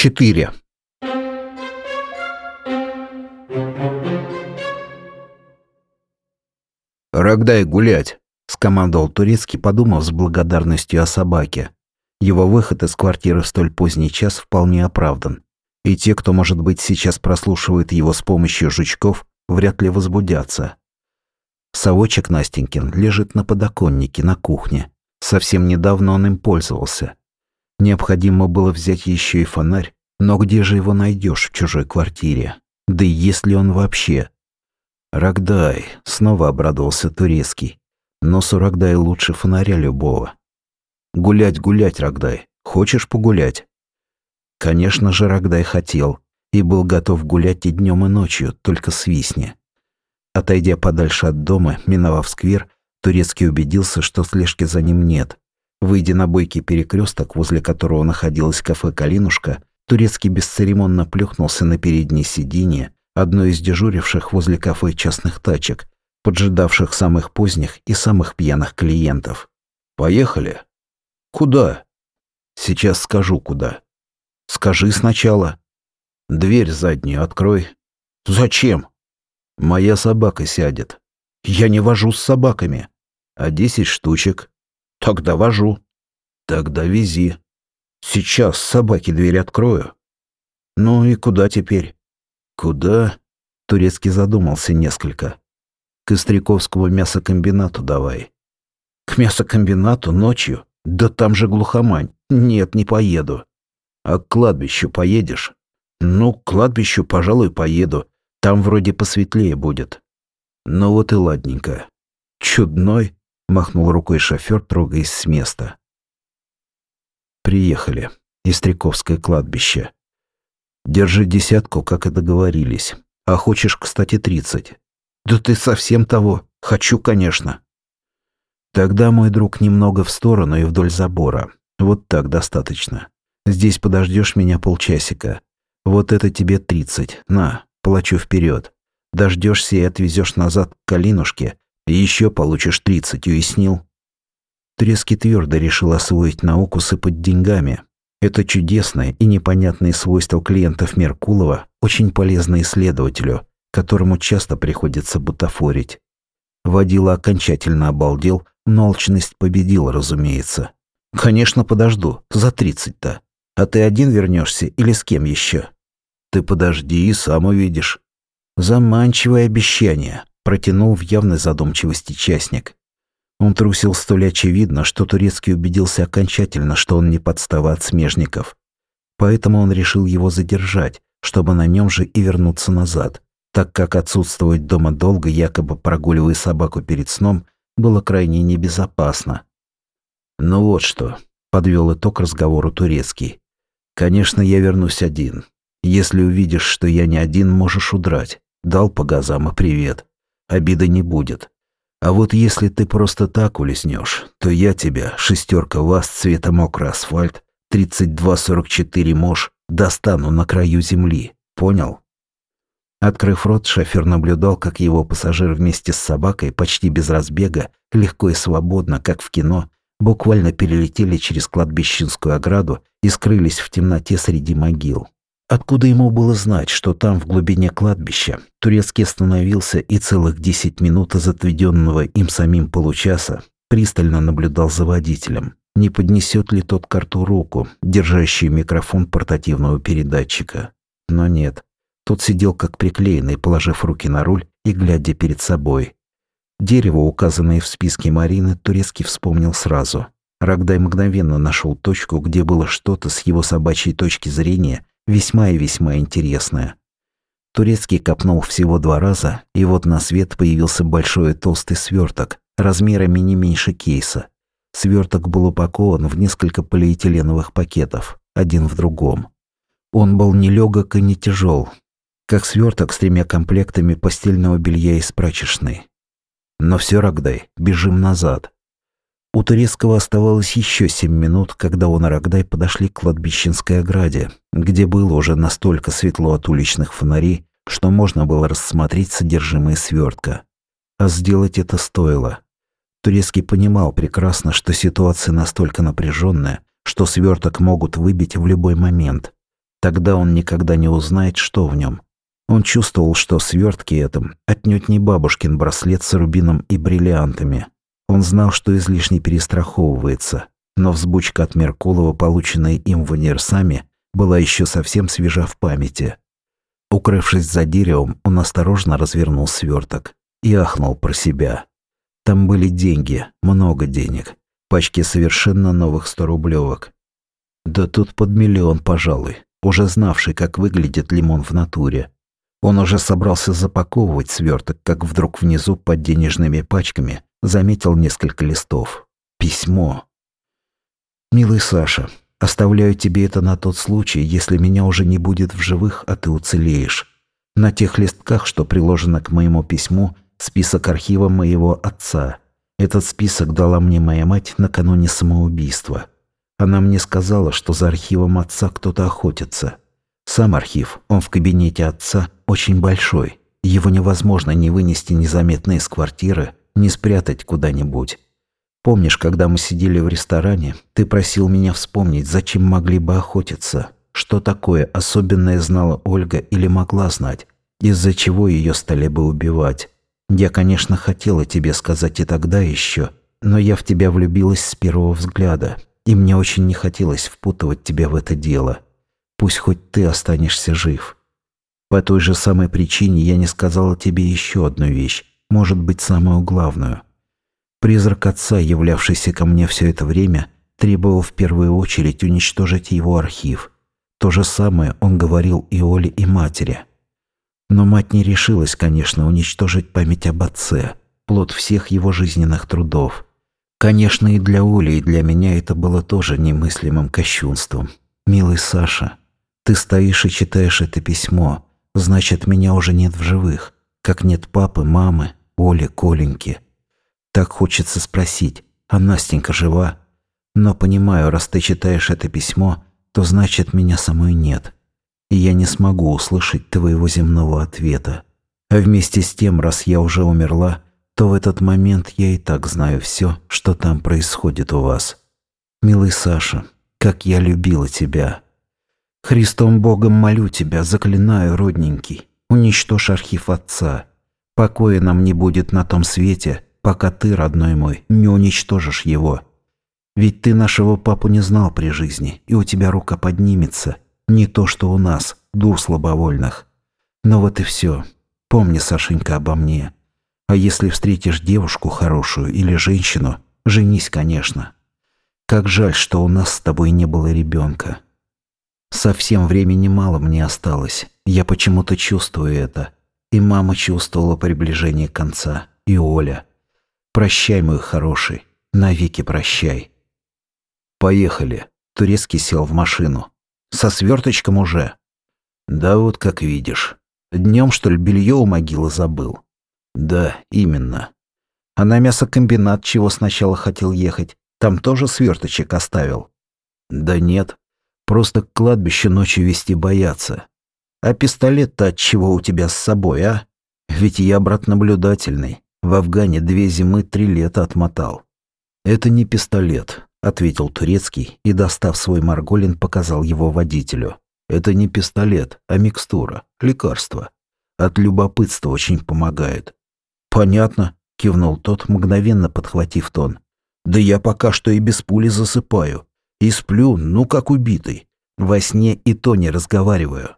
4. «Рогдай гулять!» – скомандовал Турецкий, подумав с благодарностью о собаке. Его выход из квартиры в столь поздний час вполне оправдан. И те, кто, может быть, сейчас прослушивает его с помощью жучков, вряд ли возбудятся. Совочек Настенькин лежит на подоконнике на кухне. Совсем недавно он им пользовался. Необходимо было взять еще и фонарь, но где же его найдешь в чужой квартире? Да и есть ли он вообще? Рогдай, снова обрадовался Турецкий. Но у Рогдай лучше фонаря любого. Гулять, гулять, Рогдай. Хочешь погулять? Конечно же, Рогдай хотел и был готов гулять и днем, и ночью, только свистни. Отойдя подальше от дома, миновав сквер, Турецкий убедился, что слежки за ним нет. Выйдя на бойкий перекресток, возле которого находилось кафе «Калинушка», Турецкий бесцеремонно плюхнулся на переднее сиденье одной из дежуривших возле кафе частных тачек, поджидавших самых поздних и самых пьяных клиентов. «Поехали?» «Куда?» «Сейчас скажу, куда». «Скажи сначала». «Дверь заднюю открой». «Зачем?» «Моя собака сядет». «Я не вожу с собаками». «А десять штучек». Тогда вожу. Тогда вези. Сейчас собаке дверь открою. Ну и куда теперь? Куда? Турецкий задумался несколько. К Истряковскому мясокомбинату давай. К мясокомбинату ночью? Да там же глухомань. Нет, не поеду. А к кладбищу поедешь? Ну, к кладбищу, пожалуй, поеду. Там вроде посветлее будет. Ну вот и ладненько. Чудной, махнул рукой шофер, трогаясь с места. Приехали. Истряковское кладбище. Держи десятку, как и договорились. А хочешь, кстати, тридцать. Да ты совсем того. Хочу, конечно. Тогда, мой друг, немного в сторону и вдоль забора. Вот так достаточно. Здесь подождешь меня полчасика. Вот это тебе тридцать. На, плачу вперед. Дождешься и отвезешь назад к Калинушке, еще получишь 30, уяснил? Трески твердо решил освоить науку сыпать деньгами. Это чудесное и непонятное свойство клиентов Меркулова, очень полезно исследователю, которому часто приходится бутафорить. Водила окончательно обалдел, но алчность победила, разумеется. «Конечно, подожду. За тридцать-то. А ты один вернешься или с кем еще?» «Ты подожди и сам увидишь». Заманчивое обещание протянул в явной задумчивости частник. Он трусил столь очевидно, что Турецкий убедился окончательно, что он не подстава от смежников. Поэтому он решил его задержать, чтобы на нем же и вернуться назад, так как отсутствовать дома долго, якобы прогуливая собаку перед сном, было крайне небезопасно. «Ну вот что», — подвел итог разговору Турецкий. «Конечно, я вернусь один. Если увидишь, что я не один, можешь удрать. Дал по газам и привет обиды не будет. А вот если ты просто так улизнешь, то я тебя, шестерка вас цвета мокрый асфальт, 32-44 мож, достану на краю земли. Понял? Открыв рот, шофер наблюдал, как его пассажир вместе с собакой, почти без разбега, легко и свободно, как в кино, буквально перелетели через кладбищенскую ограду и скрылись в темноте среди могил. Откуда ему было знать, что там, в глубине кладбища, Турецкий остановился и целых десять минут из отведенного им самим получаса пристально наблюдал за водителем, не поднесет ли тот карту руку, держащую микрофон портативного передатчика. Но нет, тот сидел как приклеенный, положив руки на руль и глядя перед собой. Дерево, указанное в списке Марины, Турецкий вспомнил сразу. Рогдай мгновенно нашел точку, где было что-то с его собачьей точки зрения – весьма и весьма интересная. Турецкий копнул всего два раза, и вот на свет появился большой толстый сверток, размерами не меньше кейса. Сверток был упакован в несколько полиэтиленовых пакетов, один в другом. Он был не легок и не тяжел, как сверток с тремя комплектами постельного белья из прачечной. Но все, Рогдай, бежим назад. У Турецкого оставалось еще семь минут, когда он и Рогдай подошли к кладбищенской ограде, где было уже настолько светло от уличных фонарей, что можно было рассмотреть содержимое свертка. А сделать это стоило. Турецкий понимал прекрасно, что ситуация настолько напряженная, что сверток могут выбить в любой момент. Тогда он никогда не узнает, что в нем. Он чувствовал, что в свертке этом отнюдь не бабушкин браслет с рубином и бриллиантами. Он знал, что излишне перестраховывается, но взбучка от Меркулова, полученная им в универсаме, была еще совсем свежа в памяти. Укрывшись за деревом, он осторожно развернул сверток и ахнул про себя. Там были деньги, много денег, пачки совершенно новых 100-рублевок. Да тут под миллион, пожалуй, уже знавший, как выглядит лимон в натуре. Он уже собрался запаковывать сверток, как вдруг внизу под денежными пачками заметил несколько листов. Письмо. «Милый Саша, оставляю тебе это на тот случай, если меня уже не будет в живых, а ты уцелеешь. На тех листках, что приложено к моему письму, список архива моего отца. Этот список дала мне моя мать накануне самоубийства. Она мне сказала, что за архивом отца кто-то охотится. Сам архив, он в кабинете отца, очень большой. Его невозможно не вынести незаметно из квартиры, не спрятать куда-нибудь. Помнишь, когда мы сидели в ресторане, ты просил меня вспомнить, зачем могли бы охотиться? Что такое особенное знала Ольга или могла знать? Из-за чего ее стали бы убивать? Я, конечно, хотела тебе сказать и тогда еще, но я в тебя влюбилась с первого взгляда, и мне очень не хотелось впутывать тебя в это дело. Пусть хоть ты останешься жив. По той же самой причине я не сказала тебе еще одну вещь, может быть, самую главную. Призрак отца, являвшийся ко мне все это время, требовал в первую очередь уничтожить его архив. То же самое он говорил и Оле, и матери. Но мать не решилась, конечно, уничтожить память об отце, плод всех его жизненных трудов. Конечно, и для Оли, и для меня это было тоже немыслимым кощунством. Милый Саша, ты стоишь и читаешь это письмо. Значит, меня уже нет в живых. Как нет папы, мамы, Оли, Коленьки. Так хочется спросить, а Настенька жива? Но понимаю, раз ты читаешь это письмо, то значит, меня самой нет. И я не смогу услышать твоего земного ответа. А вместе с тем, раз я уже умерла, то в этот момент я и так знаю все, что там происходит у вас. Милый Саша, как я любила тебя. Христом Богом молю тебя, заклинаю, родненький, уничтожь архив отца. Покоя нам не будет на том свете, пока ты, родной мой, не уничтожишь его. Ведь ты нашего папу не знал при жизни, и у тебя рука поднимется. Не то, что у нас, дур слабовольных. Но вот и все. Помни, Сашенька, обо мне. А если встретишь девушку хорошую или женщину, женись, конечно. Как жаль, что у нас с тобой не было ребенка. Совсем времени мало мне осталось. Я почему-то чувствую это. И мама чувствовала приближение конца. И Оля. Прощай, мой хороший. Навеки прощай. Поехали. Турецкий сел в машину. Со сверточком уже. Да вот как видишь. Днем, что ли, белье у могилы забыл? Да, именно. А на мясокомбинат чего сначала хотел ехать? Там тоже сверточек оставил? Да нет. Просто к кладбищу ночью вести боятся. А пистолет-то от чего у тебя с собой, а? Ведь я брат наблюдательный. В Афгане две зимы три лета отмотал. Это не пистолет, ответил турецкий и, достав свой марголин, показал его водителю. Это не пистолет, а микстура, лекарство. От любопытства очень помогает. Понятно, кивнул тот, мгновенно подхватив тон. Да я пока что и без пули засыпаю. И сплю, ну как убитый. Во сне и то не разговариваю.